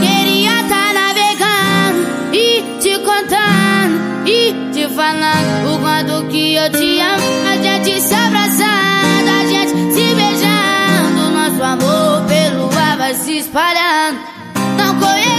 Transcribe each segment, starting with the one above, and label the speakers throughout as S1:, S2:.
S1: Queria tá navegando e te contando e te falando o quanto que eu te amo. A gente se abraçando, a gente se beijando. Nosso amor pelo ar vai se espalhando. Não conheço.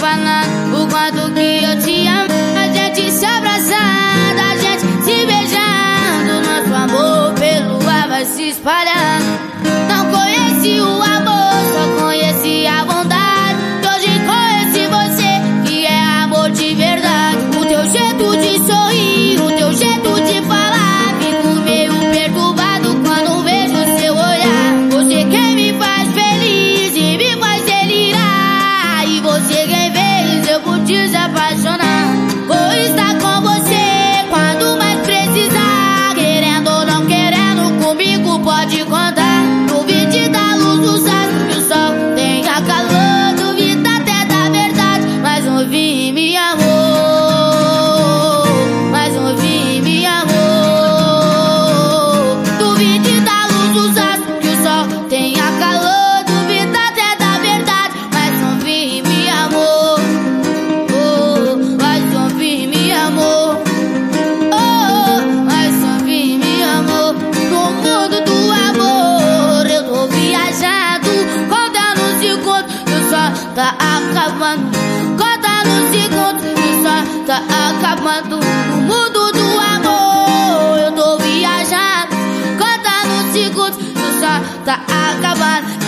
S1: falar o quanto que eu te amo. A gente se abraçando, a gente se beijando. Nosso amor pelo ar vai se espalhar. tá acabando. Conta nos segundos que só tá acabando. O mundo do amor, eu tô viajando. Conta nos segundos que só tá acabando.